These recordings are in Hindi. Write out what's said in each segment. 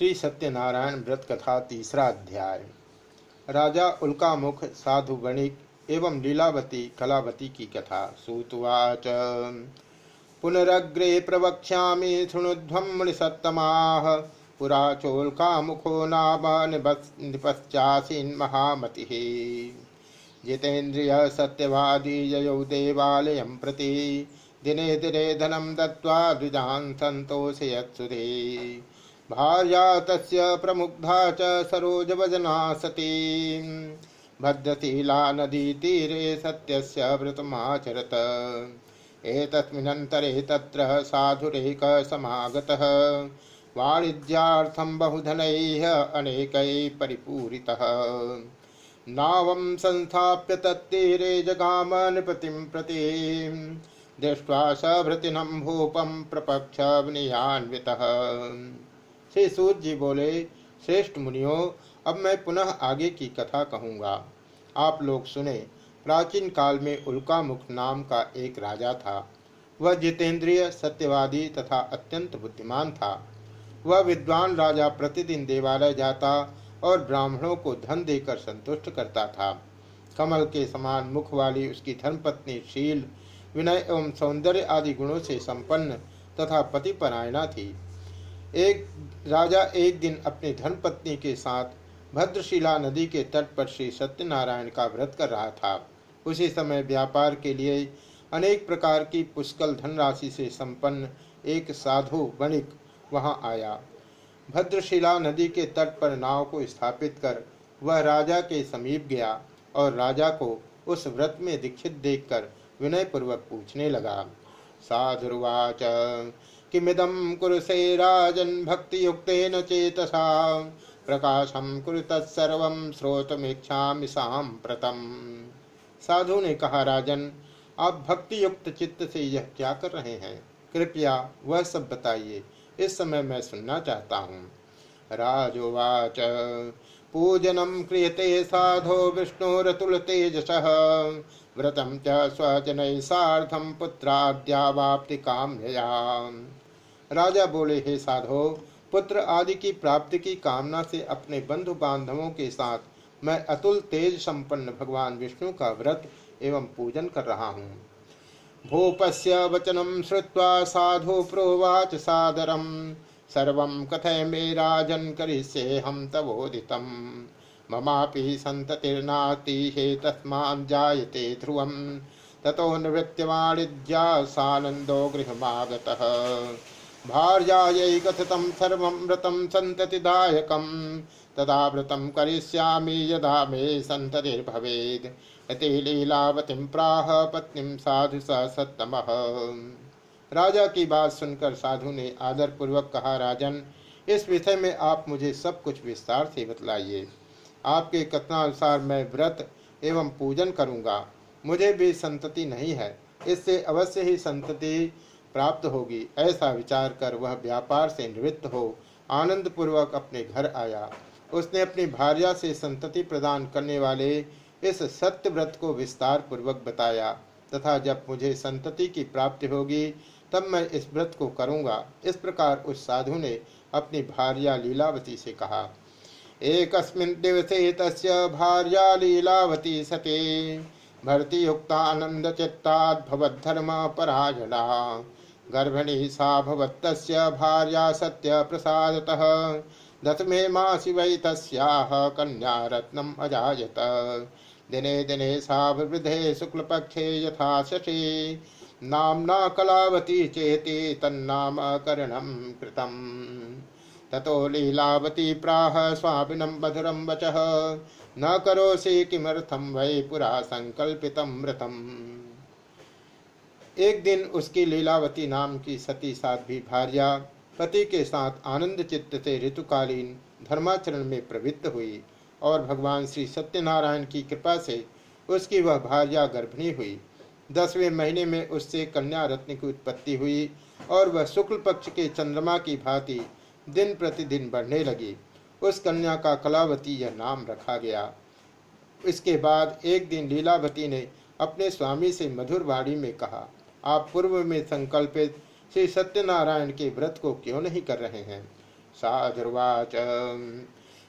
श्री सत्यनारायण व्रत कथा तीसरा अध्याय। राजा उल्कामुख साधु गणिक एवं लीलावती कलावती की कथा सूतवाच। पुनरग्रे प्रवक्ष्यामि शृणुध्वं मुनिसत्तमाः पुरा चोल्कामुखो नाम निपश्चासीन् महामतिः। जितेन्द्रिय सत्यवादी जयौ देवालयं प्रति। दिने दिने धनं दत्त्वा द्विजान् सन्तोषयत्सुधे। भार्या तस्य प्रमुग्धा च सरोजवजना सती। भद्रशीला नदीतीरे सत्यस्य व्रतमाचरत। एतस्मिन्नन्तरे तत्र साधुरेकः समागतः वाणिज्यार्थं बहुधनैः अनेकैः परिपूरितः। नावं संस्थाप्य तत्तीरे जगाम नृपतिं प्रति। दृष्ट्वा सभृतिनं भूपं प्रपक्ष श्री सूत जी बोले, श्रेष्ठ मुनियों, अब मैं पुनः आगे की कथा कहूँगा। आप लोग सुने, प्राचीन काल में उल्कामुख नाम का एक राजा था। वह जितेंद्रिय, सत्यवादी तथा अत्यंत बुद्धिमान था। वह विद्वान राजा प्रतिदिन देवालय जाता और ब्राह्मणों को धन देकर संतुष्ट करता था। कमल के समान मुख वाली उसकी धर्मपत्नी शील, विनय एवं सौंदर्य आदि गुणों से संपन्न तथा पतिपरायणा थी। एक राजा एक दिन अपनी धर्मपत्नी के साथ भद्रशिला नदी के तट पर श्री सत्यनारायण का व्रत कर रहा था। उसी समय व्यापार के लिए अनेक प्रकार की पुष्कल धनराशि से संपन्न एक साधु वणिक वहाँ आया। भद्रशिला नदी के तट पर नाव को स्थापित कर वह राजा के समीप गया और राजा को उस व्रत में दीक्षित देखकर विनयपूर्वक पूछने लगा, साधुर्वाच किमिदं कुरुसे राजन् भक्तियुक्तेन चेतसा। प्रकाशम कुरु तत्सर्वं स्रोतमीक्षामि सांप्रतम साधु ने कहा, राजन, आप भक्ति युक्त चित्त से यह क्या कर रहे हैं? कृपया वह सब बताइए। इस समय मैं सुनना चाहता हूँ। राजोवाच पूजनम क्रियते साधो विष्णुरतुल तेजस। व्रतम च स्वजन साधम पुत्राद्यावाप्ति काम्यया राजा बोले, हे साधो, पुत्र आदि की प्राप्ति की कामना से अपने बंधु बांधवों के साथ मैं अतुल तेज संपन्न भगवान विष्णु का व्रत एवं पूजन कर रहा हूँ। भूपस्य वचनम श्रुवा साधु प्रोवाच सादरम सर्व कथय मे राजन करिष्ये हम तवोदितम ममापि संततिर्नाति हे तस्मान् जायते ध्रुवम ततो निवृत्त्यवाणिज्या सानंदो गृहमागतः। भार्यायै कथितं तदा यदा मे प्राह साधु राजा की बात सुनकर साधु ने आदर पूर्वक कहा, राजन, इस विषय में आप मुझे सब कुछ विस्तार से बतलाइए। आपके कथनानुसार मैं व्रत एवं पूजन करूँगा। मुझे भी संतति नहीं है। इससे अवश्य ही संतति प्राप्त होगी। ऐसा विचार कर वह व्यापार से निवृत्त हो आनंद पूर्वक अपने घर आया। उसने अपनी भार्या से संतति प्रदान करने वाले इस सत्य व्रत को विस्तार पूर्वक बताया, तथा जब मुझे संतति की प्राप्ति होगी, तब मैं इस व्रत को करूँगा। इस प्रकार उस साधु ने अपनी भार्या लीलावती से कहा। एक दिवसे तस्य भार्या लीलावती सते। भर्ती युक्तानंद चित्ताद्भवधर्म परायणा। गर्भिणी सा भवत् भार्या सत्य प्रसादतः दशमे मासि वै तस्याः कन्या रत्नम् अजायत। दिने दिने सा शुक्लपक्षे यथा शशि। नाम्ना कलावती चेति तन्नामकरणं कृतम्। ततो लीलावती प्राह स्वामिनं मधुरं वचः। न करोसि किमर्थं वै पुरा सङ्कल्पितं व्रतम् एक दिन उसकी लीलावती नाम की सती साध्वी भार्या, पति के साथ आनंद चित्त से ऋतुकालीन धर्माचरण में प्रवृत्त हुई और भगवान श्री सत्यनारायण की कृपा से उसकी वह भार्या गर्भिणी हुई। दसवें महीने में उससे कन्या रत्न की उत्पत्ति हुई और वह शुक्ल पक्ष के चंद्रमा की भांति दिन प्रतिदिन बढ़ने लगी। उस कन्या का कलावती यह नाम रखा गया। इसके बाद एक दिन लीलावती ने अपने स्वामी से मधुर वाणी में कहा आप पूर्व में संकल्पित श्री सत्यनारायण के व्रत को क्यों नहीं कर रहे हैं? साधुर्वाच,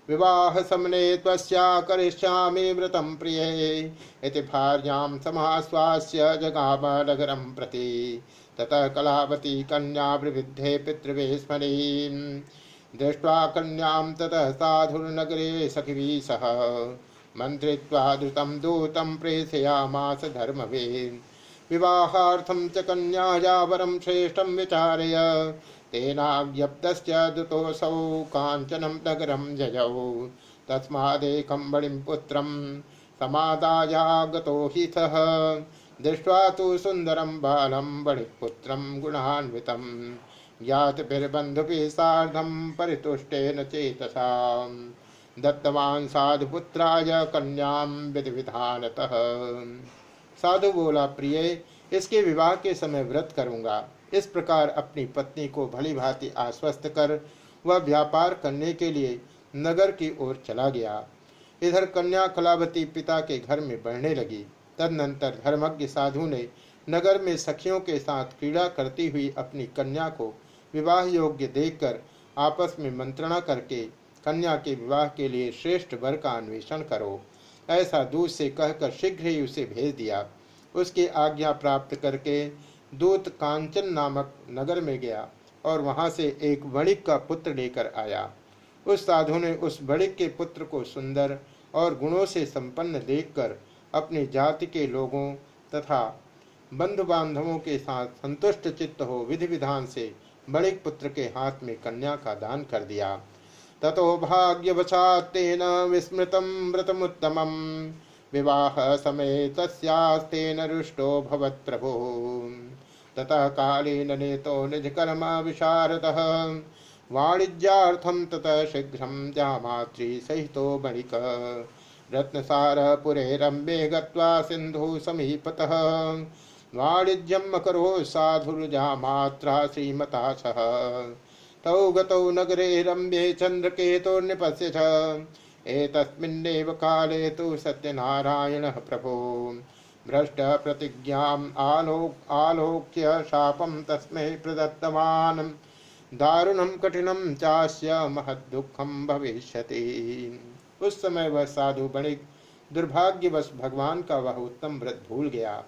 विवाह समने त्वस्या करिष्यामि व्रतं प्रिये, इति भार्यां समाश्वास्य जगाम नगरं प्रति। ततः कलावती कन्या प्रविद्धे पितृवे स्मरी दृष्ट्वा कन्यां ततः साधुर्नगरे सखिभिः सह। मन्त्रित्वा धृतं दूतं प्रेषयामास धर्मवेन् विवाहार्थं च कन्याया वरं विचारय। तेनाव्यप्तश्च दुतोऽसौ काञ्चनं नगरं जयौ। तस्मादेकं बलिं पुत्रं समादायागतो हि सः। दृष्ट्वा तु सुन्दरं बालं बलिपुत्रं गुणान्वितं। ज्ञातभिर्बन्धुभिः सार्धं परितुष्टेन चेतसा दत्तवान् साधुपुत्राय कन्यां विधिविधानतः। साधु बोला, प्रिय, इसके विवाह के समय व्रत करूँगा। इस प्रकार अपनी पत्नी को भली भांति आश्वस्त कर, वह व्यापार करने के लिए नगर की ओर चला गया। इधर कन्या कलावती पिता के घर में बढ़ने लगी। तदनंतर धर्मज्ञ साधु ने नगर में सखियों के साथ क्रीड़ा करती हुई अपनी कन्या को विवाह योग्य देखकर आपस में मंत्रणा करके कन्या के विवाह के लिए श्रेष्ठ वर का अन्वेषण करो। ऐसा दूध से कहकर शीघ्र ही उसे भेज दिया। उसकी आज्ञा प्राप्त करके दूत कांचन नामक नगर में गया और वहाँ से एक वणिक का पुत्र लेकर आया। उस साधु ने उस वणिक के पुत्र को सुंदर और गुणों से संपन्न देखकर अपनी जाति के लोगों तथा बंधु बांधवों के साथ संतुष्ट चित्त हो विधि विधान से बड़िक पुत्र के हाथ में कन्या का दान कर दिया। ततो भाग्यवशात्तेन विस्मृतं विवाह समय तस्यास्तेन रुष्टो भवत्प्रभो ततः कालेन नेतो निजकर्म विशारदः वाणिज्यार्थं ततः शीघ्रं जामात्री सहितो बणिक रत्नसारपुरे रम्ये गत्वा सिन्धु समीपतः। वाणिज्यम् अकरो साधुर्जामात्रा श्रीमता सह। तौ गतौ नगरे रम्ये चन्द्रकेतोर्निपश्य च एतस्मिन्नेव काले तु सत्यनारायणः प्रभो। भ्रष्ट प्रतिज्ञाम् आलोक आलोक्य शापं तस्मै प्रदत्तवान्। दारुणं, कठिनं चास्य महदुःखं भविष्यति। उस समय वह साधु बणिक दुर्भाग्यवश भगवान का वह उत्तम व्रत भूल गया।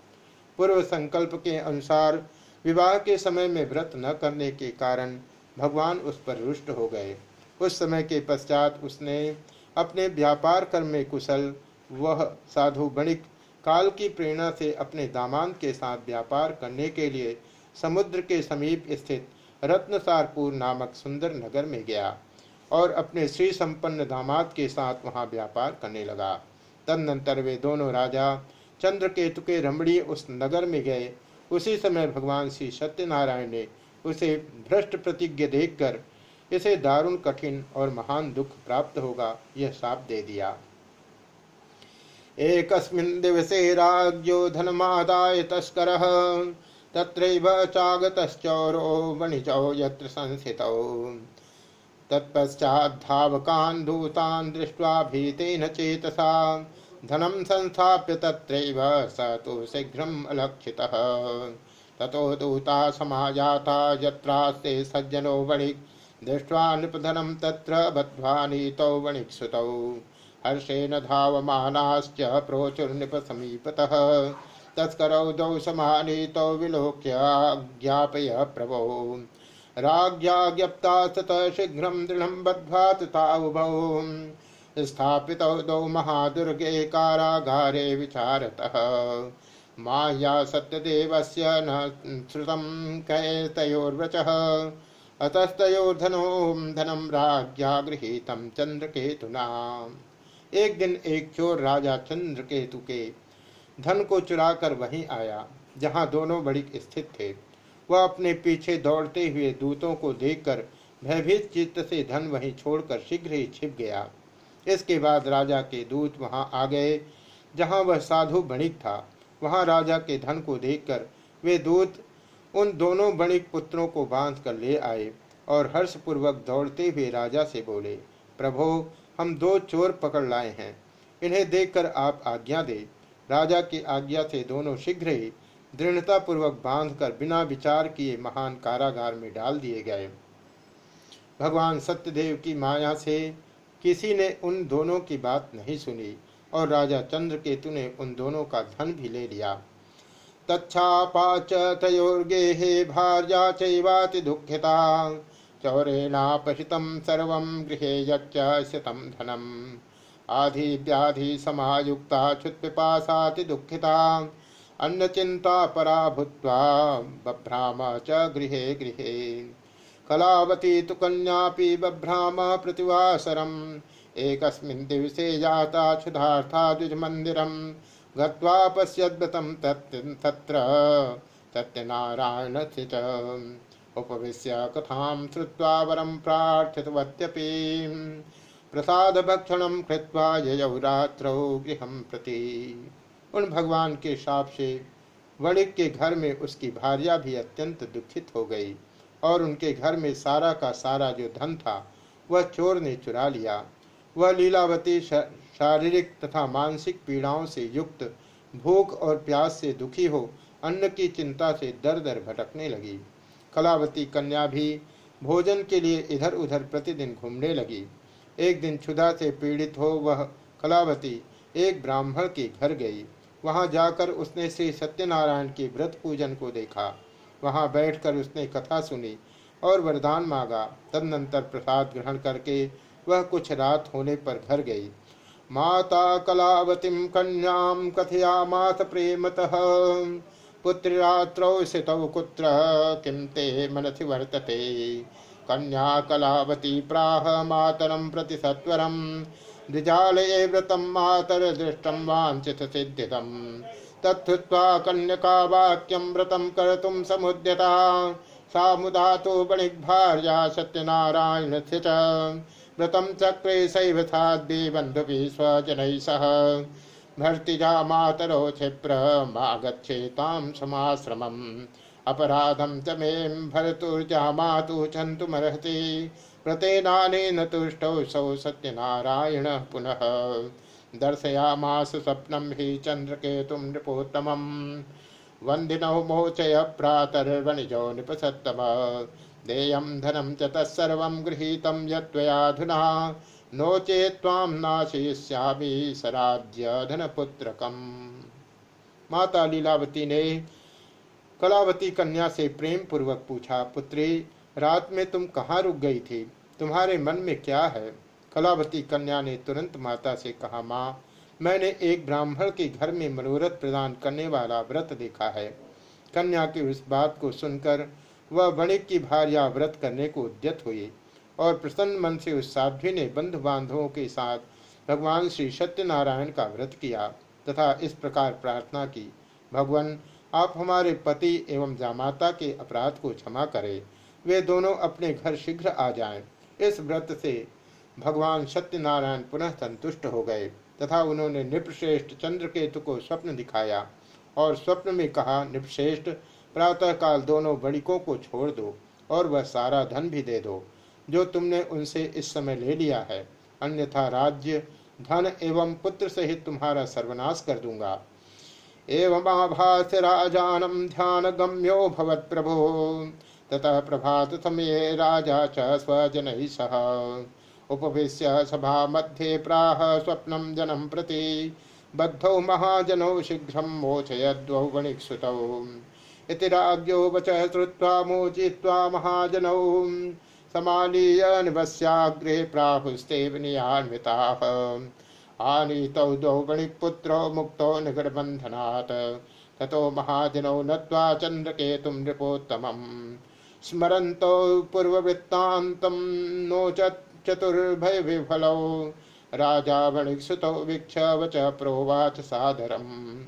पूर्व संकल्प के अनुसार विवाह के समय में व्रत न करने के कारण भगवान उस पर रुष्ट हो गए। उस समय के पश्चात उसने अपने व्यापार कर्म में कुशल, वह साधु बणिक, काल की प्रेरणा से अपने दामाद के साथ व्यापार करने के लिए समुद्र के समीप स्थित रत्नसारपुर नामक सुंदर नगर में गया और अपने श्री संपन्न दामाद के साथ वहाँ व्यापार करने लगा। तदनंतर वे दोनों राजा चंद्रकेतु के रमणीय उस नगर में गए। उसी समय भगवान श्री सत्यनारायण ने उसे भ्रष्ट प्रतिज्ञ देखकर इसे दारुण, कठिन और महान दुख प्राप्त होगा, यह साप दे दिया। एक दिवसे राज्यो धनमादाय तस्कर, तत्रैव चागतश्चौरो वणिजौ यत्र संस्थितौ। तत्पश्चाद्धावकान् दूतान् दृष्ट्वा भीतेन चेतसा, धनं संस्थाप्य तत्रैव स तु शीघ्रम् अलक्षितः। ततो दूता समाजाता यत्रास्ते सज्जनो वणिक्। दृष्ट्वा नृपधनं तत्र बद्ध्वा नीतौ वणिक्सुतौ। हर्षेण धावमानाश्च प्रोचुर्नृपसमीपतः। तस्करौ द्वौ समानीतौ विलोक्य ज्ञापय प्रभो। राज्ञा ज्ञप्ता ततः शीघ्रं दृढं बद्ध्वा तथा उभौ। स्थापितौ द्वौ महादुर्गे कारागारे विचारतः। माया सत्यदेवस्य न श्रुतं कैतयोर्वचः अतस्तयोर्धनो धनम राज्ञा गृहीतम चंद्रकेतुना एक दिन एक चोर राजा चंद्रकेतु के धन को चुराकर वहीं आया, जहाँ दोनों बड़ी स्थित थे। वह अपने पीछे दौड़ते हुए दूतों को देखकर भयभीत चित्त से धन वहीं छोड़कर शीघ्र ही छिप गया। इसके बाद राजा के दूत वहाँ आ गए, जहाँ वह साधु बणिक था। वहाँ राजा के धन को देखकर वे दूत उन दोनों बणिक पुत्रों को बाँध कर ले आए और हर्षपूर्वक दौड़ते हुए राजा से बोले, प्रभो, हम दो चोर पकड़ लाए हैं। इन्हें देखकर आप आज्ञा दे। राजा की आज्ञा से दोनों शीघ्र ही दृढ़तापूर्वक बाँध कर बिना विचार किए महान कारागार में डाल दिए गए। भगवान सत्यदेव की माया से किसी ने उन दोनों की बात नहीं सुनी। और राजा चंद्रकेतु ने उन दोनों का धन भी ले लिया। तच्छापाच तयोर्गेहे भार्या चैवाति दुःखिता। चौरेणापहृतं सर्वं गृहे शतं धनम् आधि समायुक्ता क्षुत्पिपासाति दुःखिता। अन्नचिन्ता परा भूत्वा बभ्राम च गृह गृहे। कलावती तु कन्यापि बभ्राम प्रतिवासरम् एकस्मिन् दिवसे जाता क्षुधार्था द्विजमन्दिरम् गत्वा पश्यद्व्रतं तत्र सत्यनारायणस्य च उपविश्य कथां श्रुत्वा वरं प्रार्थितवत्यपि। प्रसादभक्षणं कृत्वा ययौ रात्रौ गृहं प्रति। उन भगवान के शाप से वणिक के घर में उसकी भार्या भी अत्यंत दुखित हो गई और उनके घर में सारा का सारा जो धन था, वह चोर ने चुरा लिया। वह लीलावती शारीरिक तथा मानसिक पीड़ाओं से युक्त भूख और प्यास से दुखी हो, अन्न की चिंता से दर दर भटकने लगी। कलावती कन्या भी भोजन के लिए इधर उधर प्रतिदिन घूमने लगी। एक दिन क्षुधा से पीड़ित हो वह कलावती एक ब्राह्मण के घर गई। वहाँ जाकर उसने श्री सत्यनारायण के व्रत पूजन को देखा। वहाँ बैठकर उसने कथा सुनी और वरदान मांगा। तदनंतर प्रसाद ग्रहण करके वह कुछ रात होने पर घर गई। माता कलावतीं कन्यां कथयामास प्रेमतः। पुत्रिरात्रौ स्थितौ कुत्र किं ते मनसि वर्तते। कन्या कलावती प्राह मातरं प्रति सत्वरं। द्विजालये व्रतं मातर्दृष्टं वाञ्छितसिद्धिदम् तत्थुत्वा कन्यका वाक्यं व्रतं कर्तुं समुद्यता। सा मुदा तो बणिग्भार्या सत्यनारायणस्य च व्रतम चक्रे शैव साध्वी बंधुभिः स्वजनैः सह। भर्तिजा मातरो क्षिप्र मागच्छेतां समाश्रमम्। अपराधं च मे भरतुर्जामातु छन्तुमर्हति। व्रतेनानेन तुष्टौ सौ सत्यनारायणः पुनः। दर्शयामास स्वप्नं हि चन्द्रकेतुं नृपोत्तमम्। वन्दिनौ मोचय प्रातर्वणिजौ नृपसत्तम देयं धनं च तत्सर्वं गृहीतं यत्त्वयाधुना नो चेत्वां नाशयिष्यामि सराध्य धनपुत्रकम् माता लीलावती ने कलावती कन्या से प्रेम पूर्वक पूछा, पुत्री, रात में तुम कहाँ रुक गई थी? तुम्हारे मन में क्या है? कलावती कन्या ने तुरंत माता से कहा, माँ मैंने एक ब्राह्मण के घर में मनोरथ प्रदान करने वाला व्रत देखा है। कन्या की उस बात को सुनकर वह वणिक की भार्या व्रत करने को उद्यत हुई और प्रसन्न मन से उस साध्वी ने बंधु बांधवों के साथ भगवान श्री सत्यनारायण का व्रत किया तथा इस प्रकार प्रार्थना की, भगवान, आप हमारे पति एवं जामाता के अपराध को क्षमा करें। वे दोनों अपने घर शीघ्र आ जाएँ। इस व्रत से भगवान सत्यनारायण पुनः संतुष्ट हो गए। तथा उन्होंने नृपश्रेष्ठ चंद्रकेतु को स्वप्न दिखाया और स्वप्न में कहा, नृपश्रेष्ठ, प्रातःकाल दोनों बड़िकों को छोड़ दो और वह सारा धन भी दे दो, जो तुमने उनसे इस समय ले लिया है। अन्यथा राज्य, धन एवं पुत्र सहित तुम्हारा सर्वनाश कर दूँगा। एवं आभास राजानम ध्यान गम्यो भवत प्रभो। ततः प्रभात समय राजा च स्वजन सह। उपवेश्य सभा मध्ये प्राह स्वप्नम जनम प्रति बद्धौ महाजनौ शीघ्र मोचयद्वौ वणिक्सुतौ। इति राज्ञो वच श्रुत्वा मोचित्वा महाजनौ। समालीय निवस्याग्रे प्राहुस्तेव नियान्विताः आनीतौ द्वौ गणिपुत्रौ मुक्तौ निगडबन्धनात्। ततो महाजनौ नत्वा चन्द्रकेतुं नृपोत्तमम्। स्मरन्तौ पूर्ववृत्तान्तं नोचत् चतुर्भयविफलौ। राजा वणिक्सुतौ वीक्ष वच प्रोवाच सादरम्।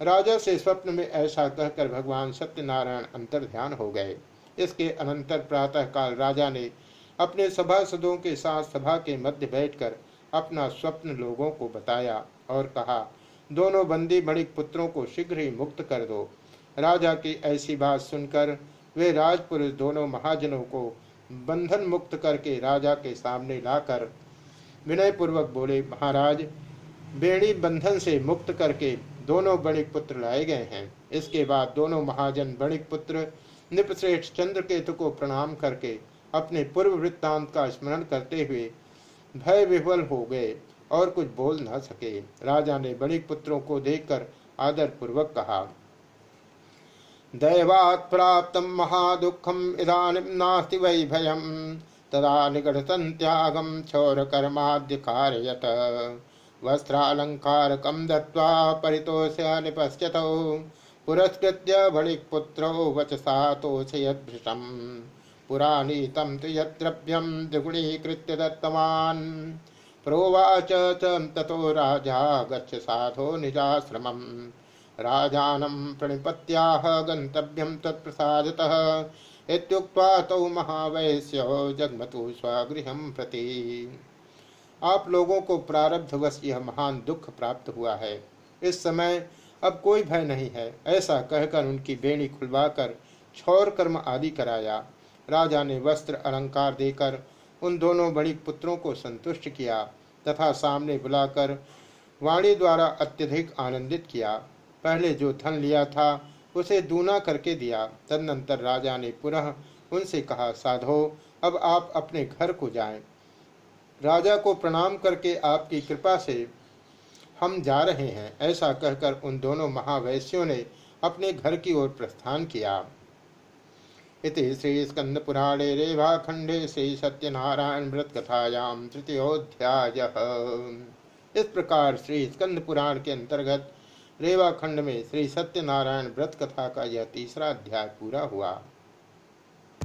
राजा से स्वप्न में ऐसा कहकर भगवान सत्यनारायण अंतर ध्यान हो गए। इसके अनंतर प्रातः काल राजा ने अपने सभासदों के साथ सभा के मध्य बैठकर अपना स्वप्न लोगों को बताया और कहा, दोनों बंदी बणिक पुत्रों को शीघ्र ही मुक्त कर दो। राजा की ऐसी बात सुनकर वे राजपुरुष दोनों महाजनों को बंधन मुक्त करके राजा के सामने लाकर विनय पूर्वक बोले, महाराज बेड़ी बंधन से मुक्त करके दोनों बणिक पुत्र लाए गए हैं। इसके बाद दोनों महाजन बणिक पुत्र निपश्रेष्ठ चंद्रकेतु को प्रणाम करके अपने पूर्व वृत्तांत का स्मरण करते हुए भय विह्वल हो गए और कुछ बोल न सके। राजा ने बड़ी पुत्रों को देखकर आदर पूर्वक कहा दैवात् महादुखम इधानीम नास्ति वै भयम तदा निकट संत्यागम क्षौर कर्माद्य कारयत वस्त्रालंकारकम दत्वा परितोष्य निपश्यत। पुरस्कृत्य भणिक्पुत्रो वचसा तोषयद्भृशम पुरानीतं तु यद्रव्यं द्विगुणीकृत्य दत्तवान्। प्रोवाच च ततो राजा गच्छ साधो निजाश्रमम्। राजानं प्रणिपत्याह गन्तव्यं तत्प्रसादतः। इत्युक्त्वा तौ महावैश्यो जगमतु स्वगृहं प्रति। आप लोगों को प्रारब्धवश यह महान दुख प्राप्त हुआ है। इस समय अब कोई भय नहीं है। ऐसा कहकर उनकी बेणी खुलवाकर छौर कर्म आदि कराया। राजा ने वस्त्र अलंकार देकर उन दोनों बड़ी पुत्रों को संतुष्ट किया तथा सामने बुलाकर वाणी द्वारा अत्यधिक आनंदित किया। पहले जो धन लिया था, उसे दूना करके दिया। तदनंतर राजा ने पुनः उनसे कहा, साधो, अब आप अपने घर को जाएँ। राजा को प्रणाम करके आपकी कृपा से हम जा रहे हैं। ऐसा कहकर उन दोनों महावैश्यों ने अपने घर की ओर प्रस्थान किया। इति श्री स्कंद पुराणे रेवाखंडे श्री सत्यनारायण व्रत कथायाम तृतीयोध्याय इस प्रकार श्री स्कंद पुराण के अंतर्गत रेवाखंड में श्री सत्यनारायण व्रत कथा का यह तीसरा अध्याय पूरा हुआ।